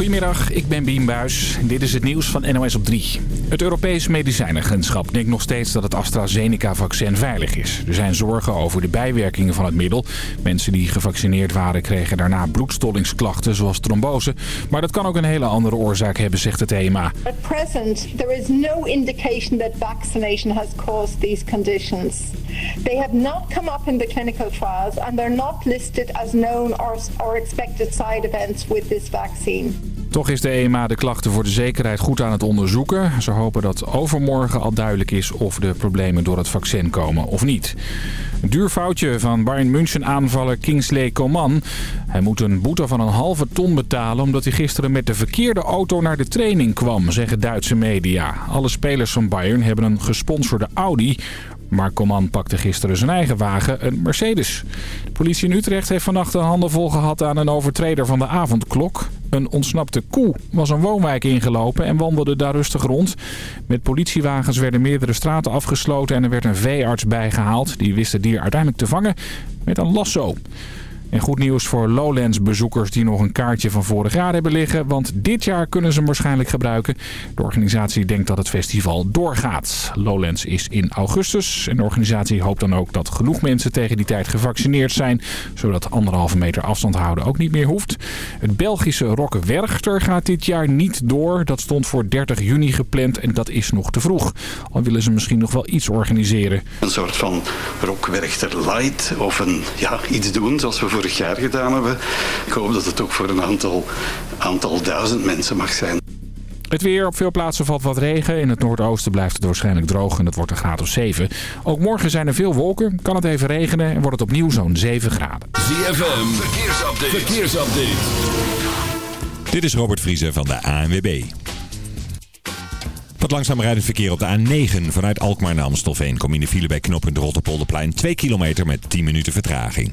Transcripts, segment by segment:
Goedemiddag, ik ben Bien Buis. Dit is het nieuws van NOS op 3. Het Europees Medicijnenagentschap denkt nog steeds dat het AstraZeneca-vaccin veilig is. Er zijn zorgen over de bijwerkingen van het middel. Mensen die gevaccineerd waren kregen daarna bloedstollingsklachten zoals trombose. Maar dat kan ook een hele andere oorzaak hebben, zegt het EMA. At present, there is no indication that vaccination has caused these conditions. They have not come up in the clinical trials and they're not listed as known or, or expected side events with this vaccine. Toch is de EMA de klachten voor de zekerheid goed aan het onderzoeken. Ze hopen dat overmorgen al duidelijk is of de problemen door het vaccin komen of niet. Een duur foutje van Bayern München aanvaller Kingsley Coman. Hij moet een boete van een halve ton betalen omdat hij gisteren met de verkeerde auto naar de training kwam, zeggen Duitse media. Alle spelers van Bayern hebben een gesponsorde Audi. Maar Coman pakte gisteren zijn eigen wagen, een Mercedes. De politie in Utrecht heeft vannacht een handen vol gehad aan een overtreder van de avondklok. Een ontsnapte koe was een woonwijk ingelopen en wandelde daar rustig rond. Met politiewagens werden meerdere straten afgesloten en er werd een veearts bijgehaald. Die wist het dier uiteindelijk te vangen met een lasso. En goed nieuws voor Lowlands-bezoekers die nog een kaartje van vorig jaar hebben liggen. Want dit jaar kunnen ze hem waarschijnlijk gebruiken. De organisatie denkt dat het festival doorgaat. Lowlands is in augustus. En de organisatie hoopt dan ook dat genoeg mensen tegen die tijd gevaccineerd zijn. Zodat anderhalve meter afstand houden ook niet meer hoeft. Het Belgische Rock Werchter gaat dit jaar niet door. Dat stond voor 30 juni gepland en dat is nog te vroeg. Al willen ze misschien nog wel iets organiseren. Een soort van rockwerchter light of een, ja, iets doen zoals we vorig jaar gedaan hebben. Ik hoop dat het ook voor een aantal, aantal duizend mensen mag zijn. Het weer. Op veel plaatsen valt wat regen. In het noordoosten blijft het waarschijnlijk droog en het wordt een graad of 7. Ook morgen zijn er veel wolken. Kan het even regenen en wordt het opnieuw zo'n 7 graden. ZFM, verkeersupdate. verkeersupdate. Dit is Robert Vriezen van de ANWB. Wat langzaam rijdend verkeer op de A9 vanuit Alkmaar naar Amstelveen. Kom in de file bij knooppunt Rotterpolderplein 2 kilometer met 10 minuten vertraging.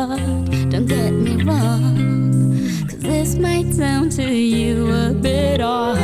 Don't get me wrong, cause this might sound to you a bit odd,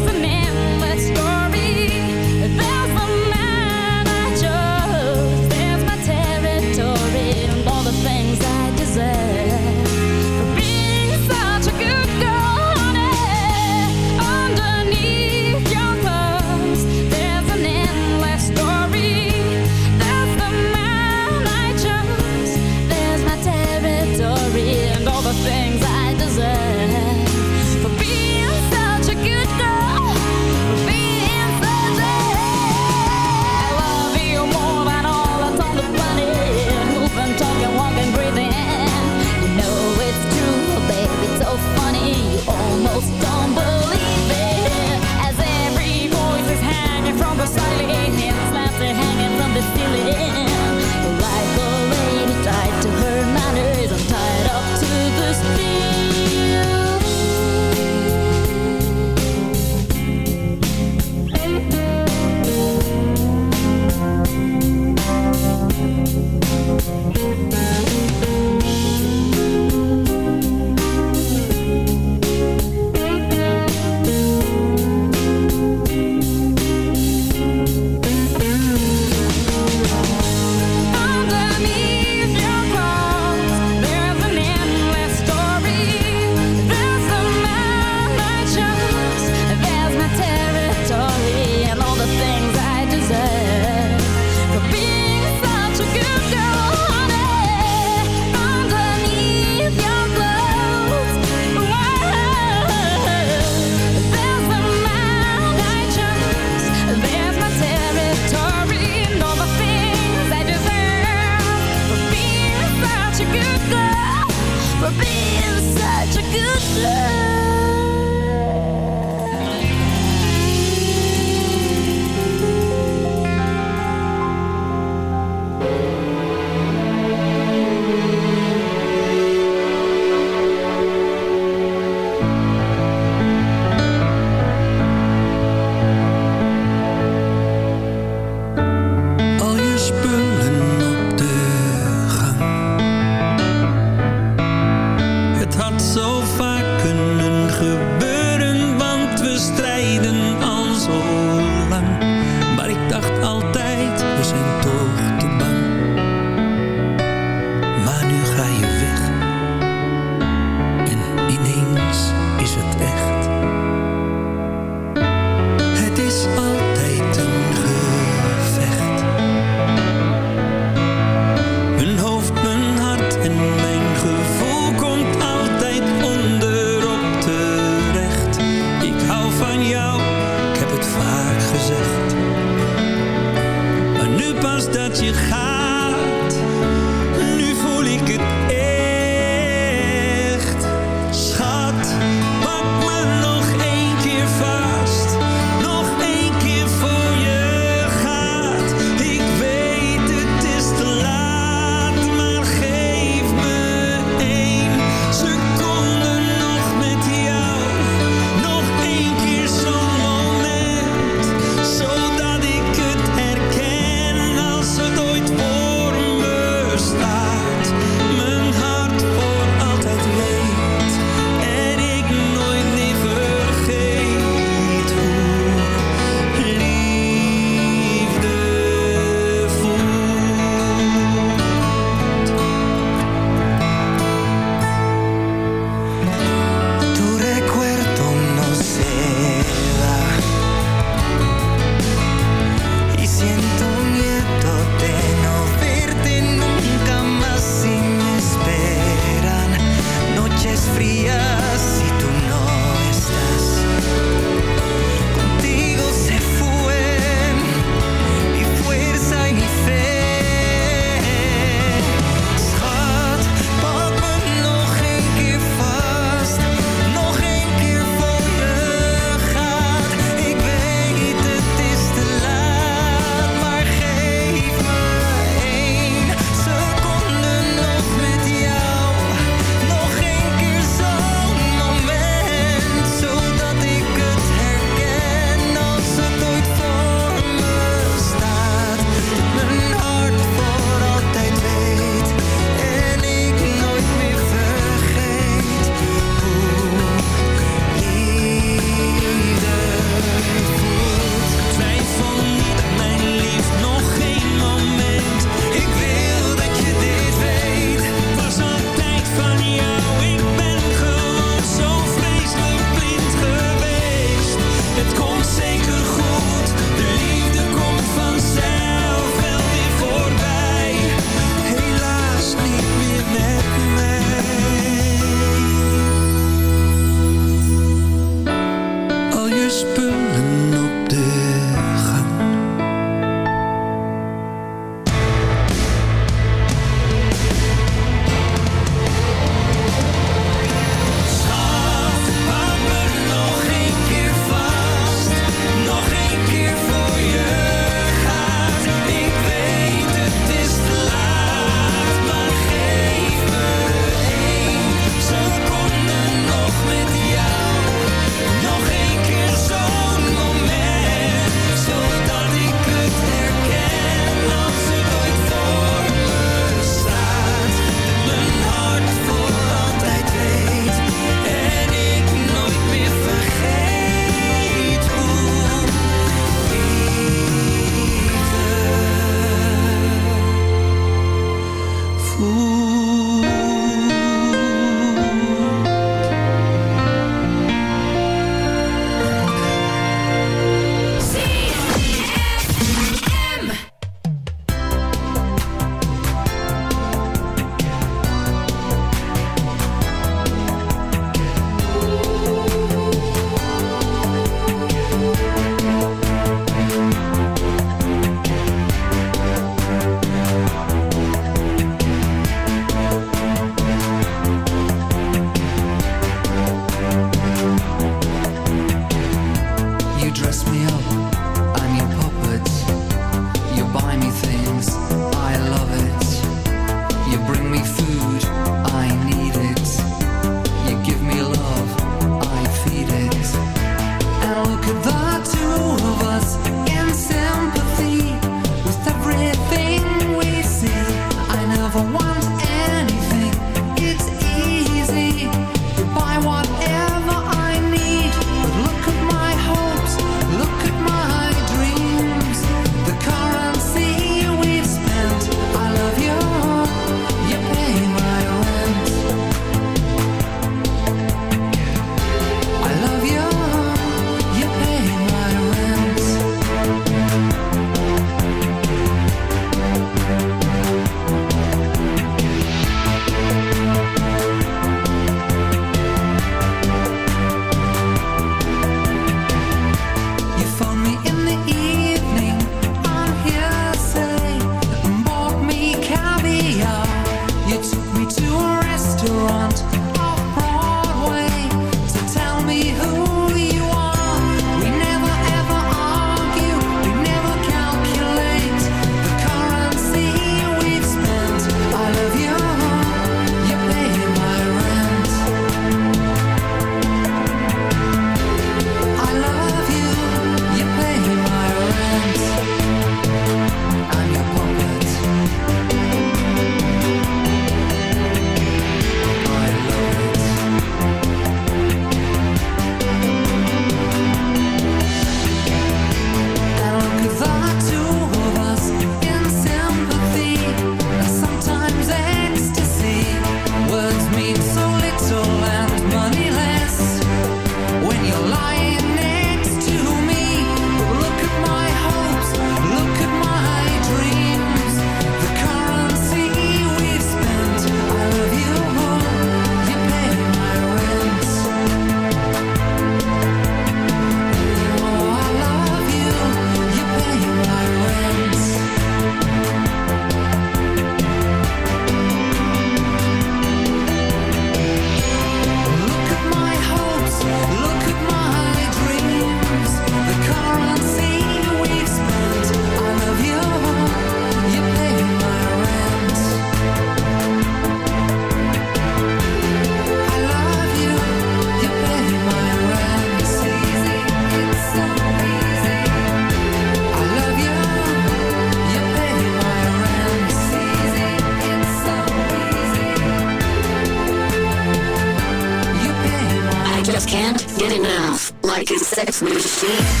machine.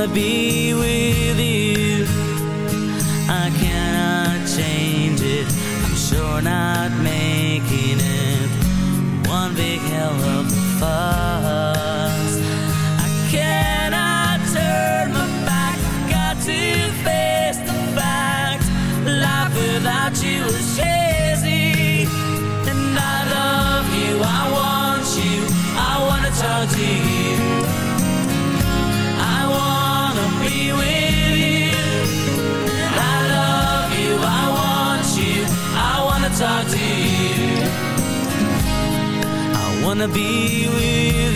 wanna be with wanna be with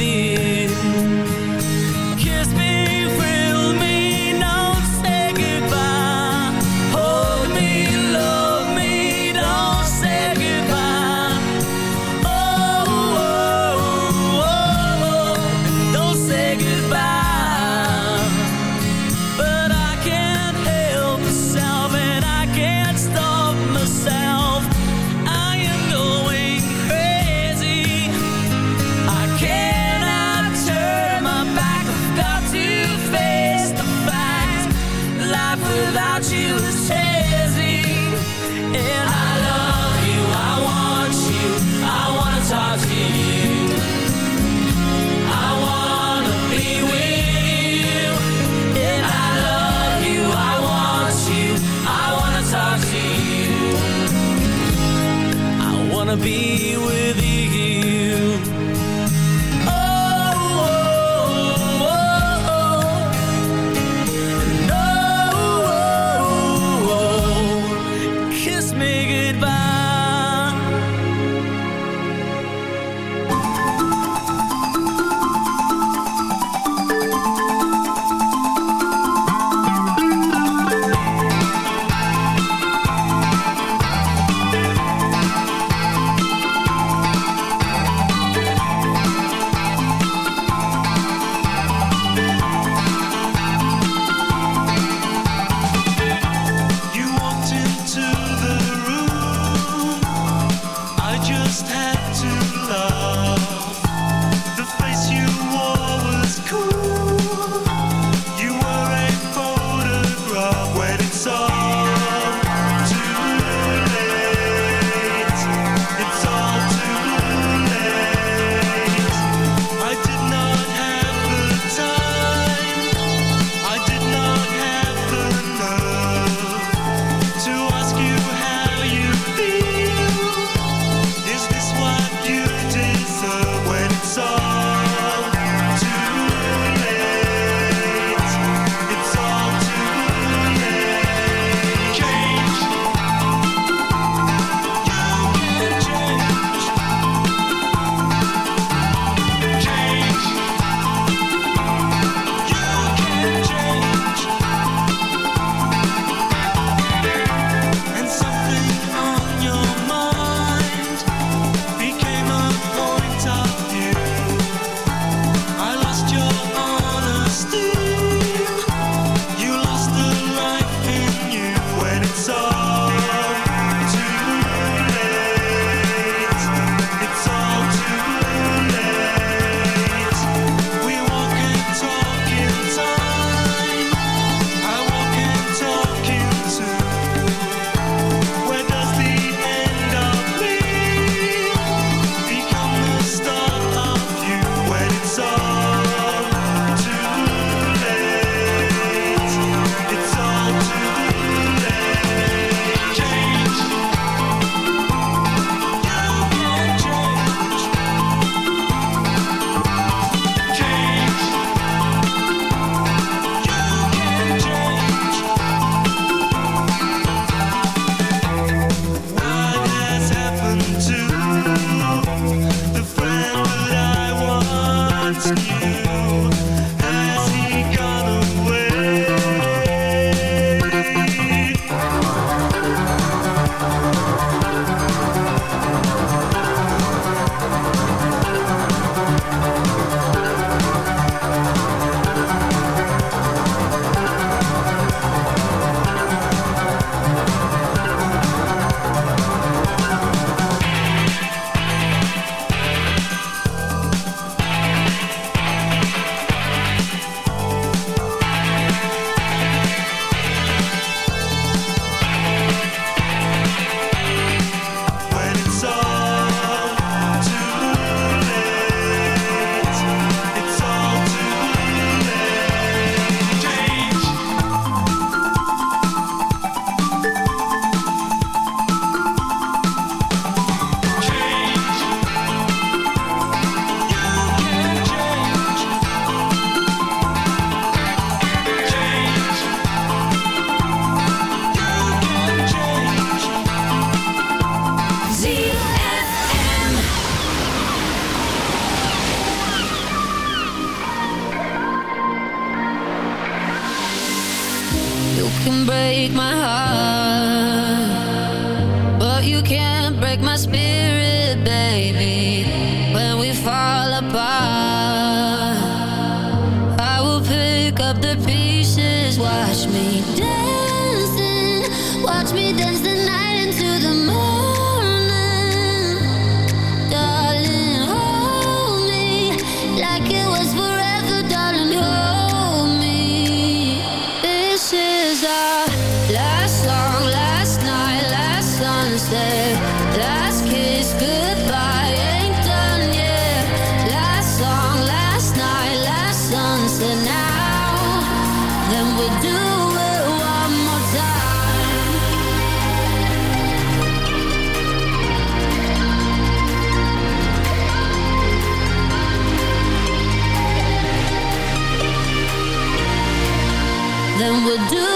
Then we'll do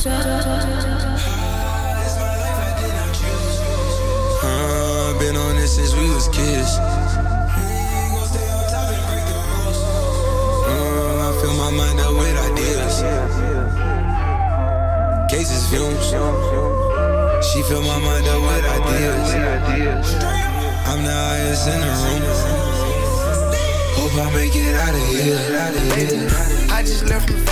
Been on this since we was kids. Uh, I fill my mind up with ideas. Cases. She fill my mind up with ideas. I'm the highest in the room. Hope I make it out of here. I just left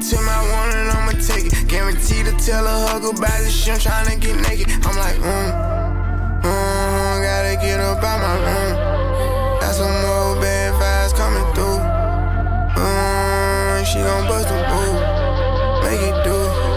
to my one and I'ma take it. Guaranteed to tell a hug about the shit, I'm tryna get naked. I'm like, mm, mm, gotta get up out my room. Got some more bad vibes coming through. Mm, she gon' bust a move, make it do.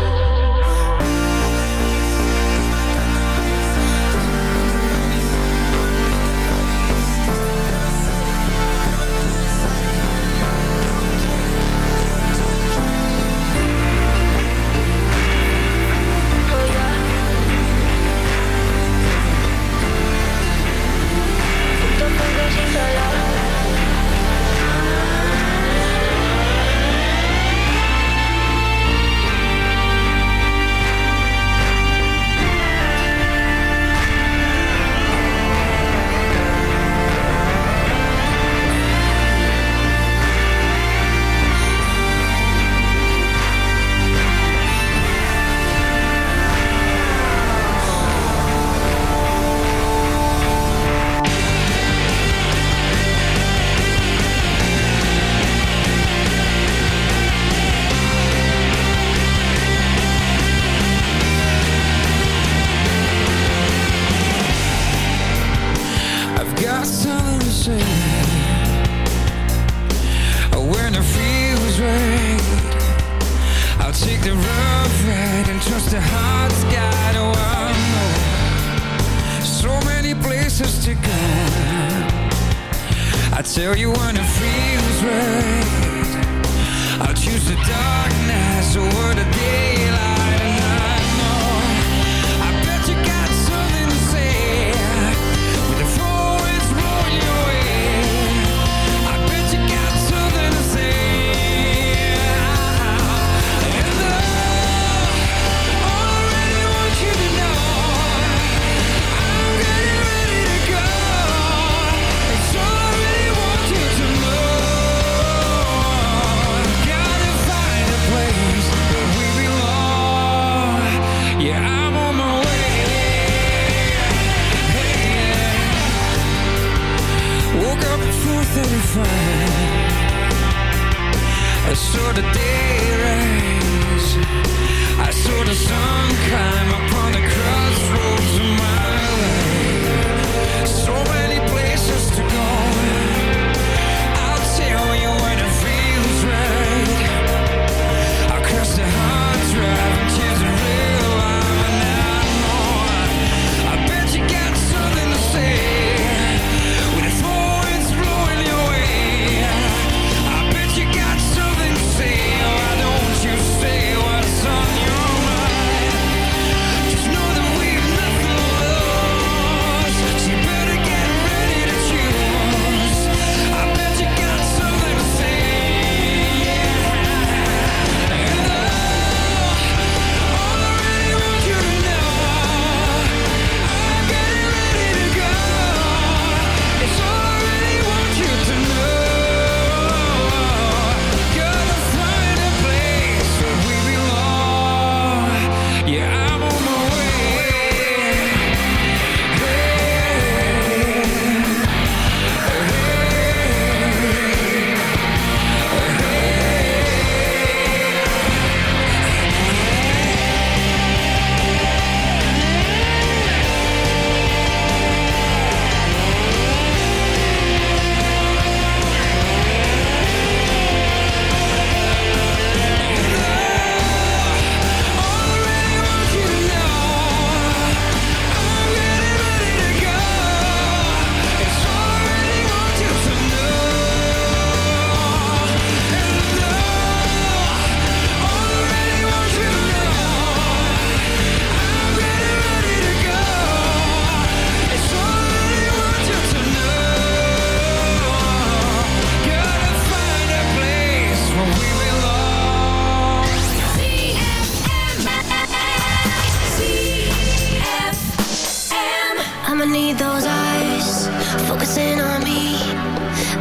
I'ma need those eyes focusing on me.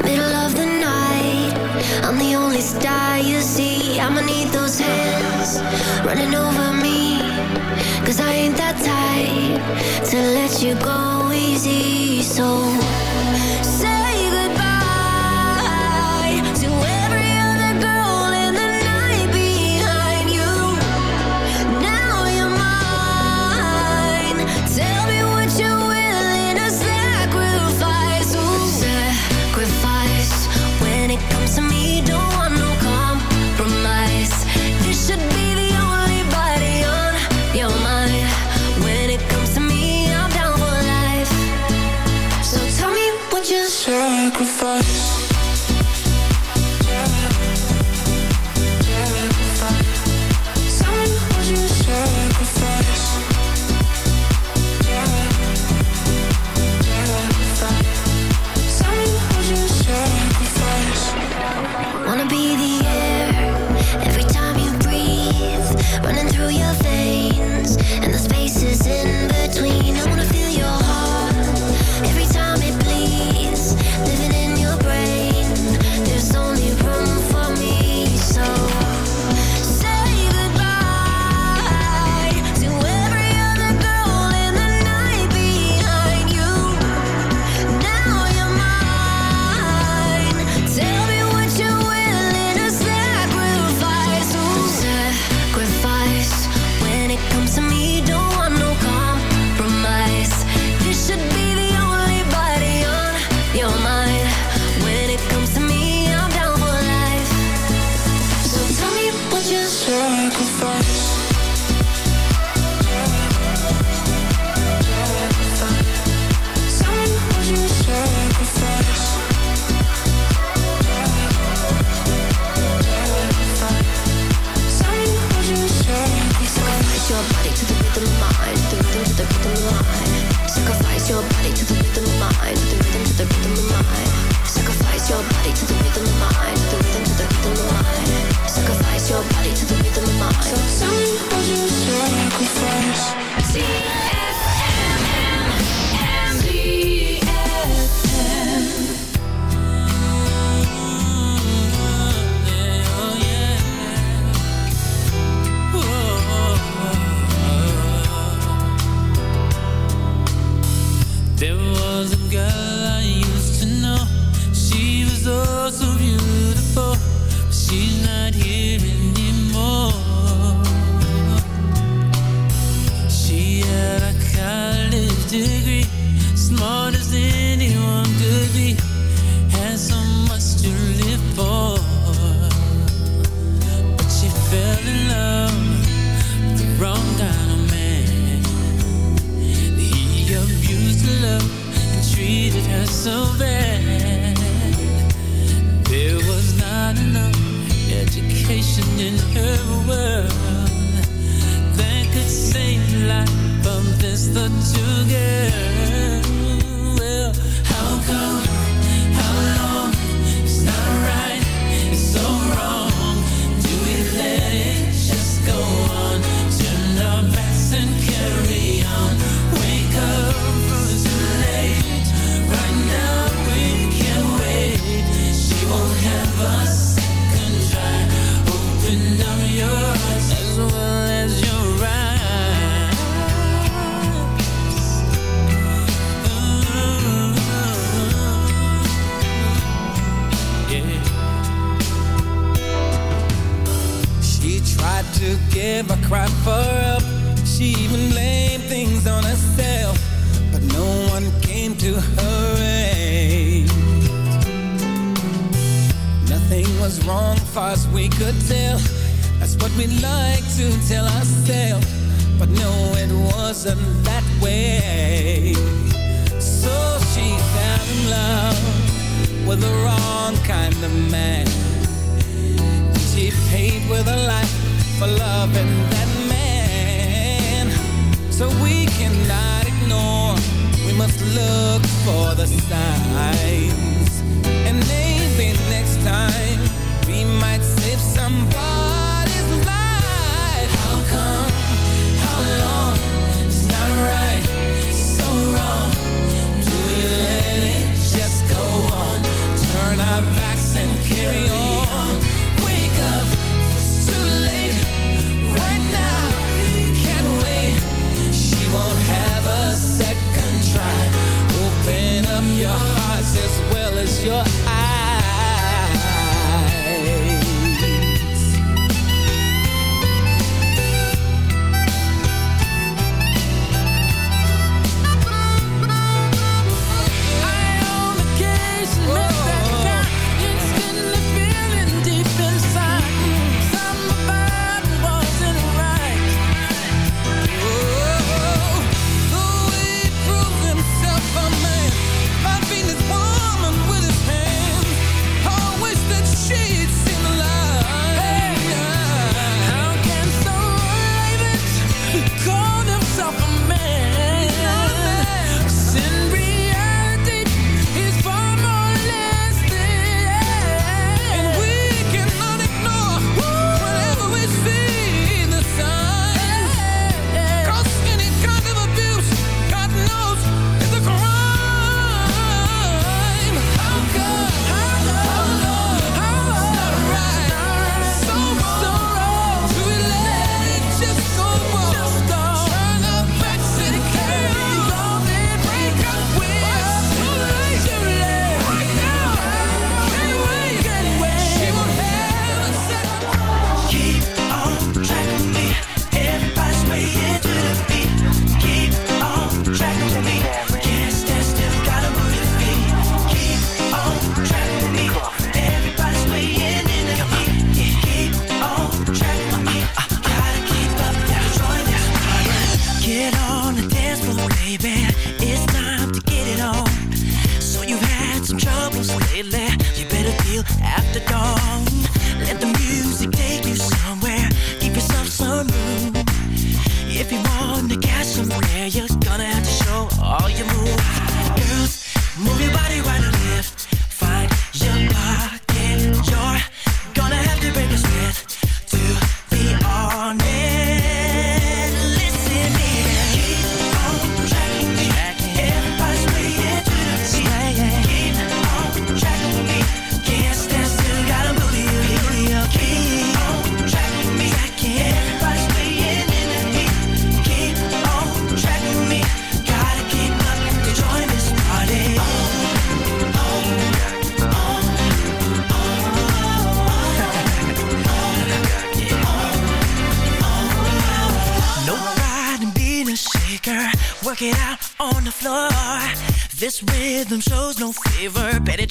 Middle of the night, I'm the only star you see. I'ma need those hands running over me. Cause I ain't that type to let you go easy. So say sacrifice.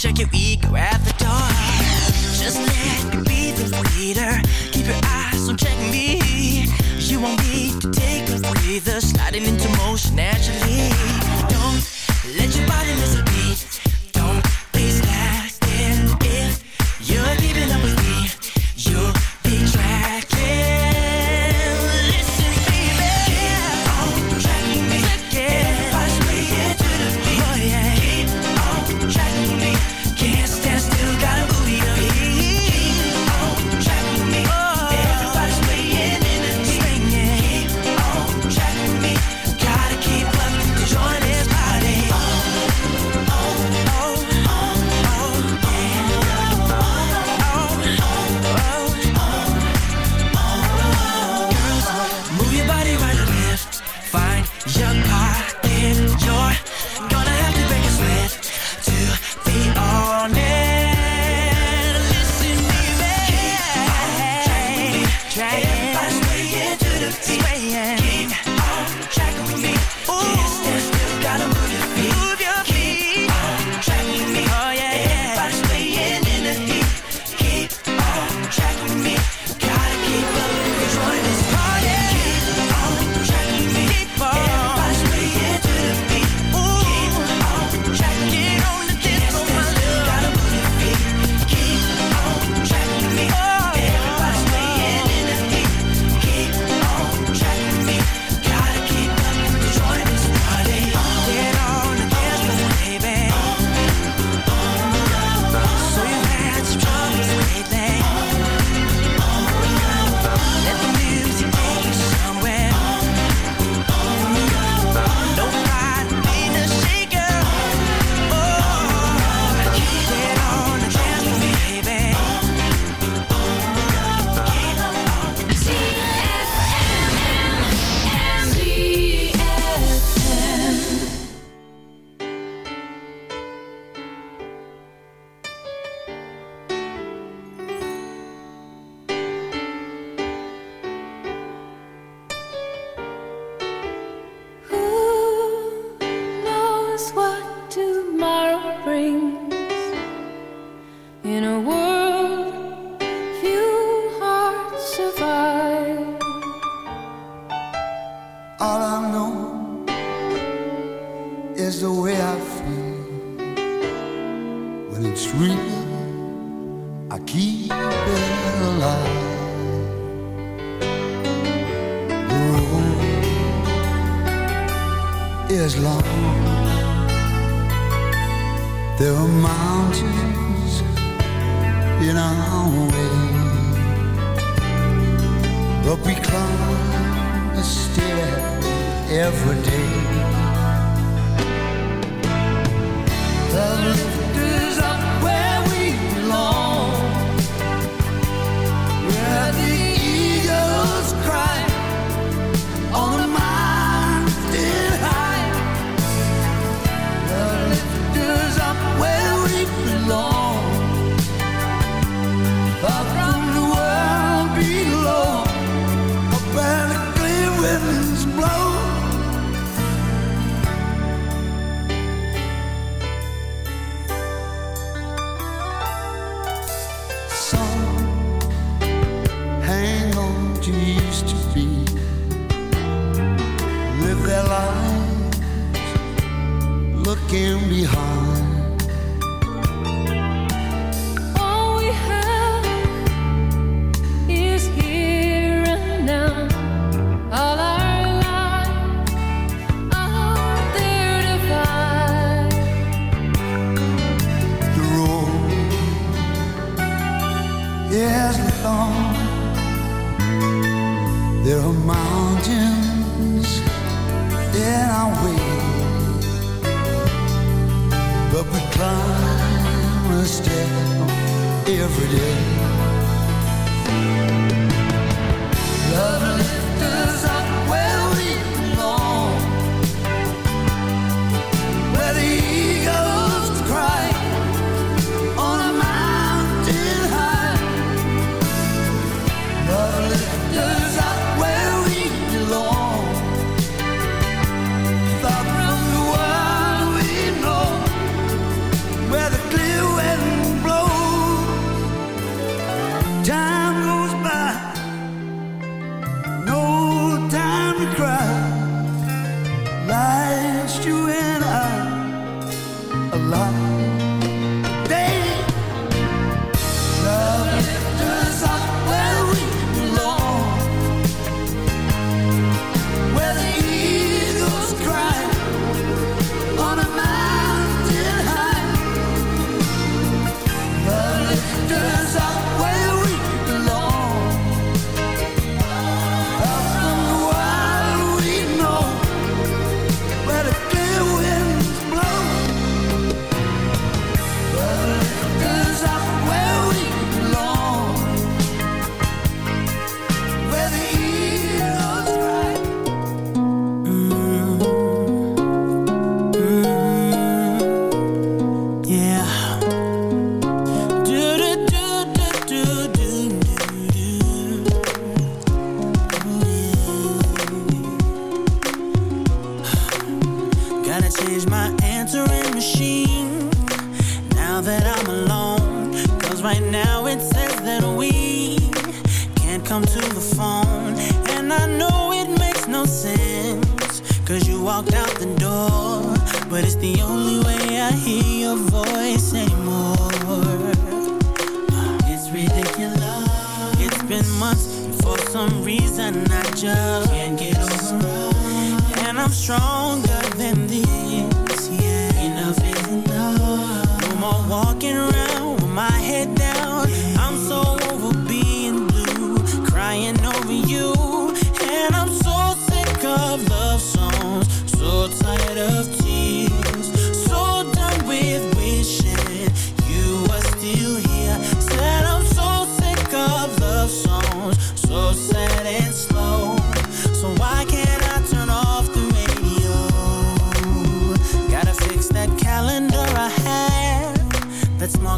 Check your ego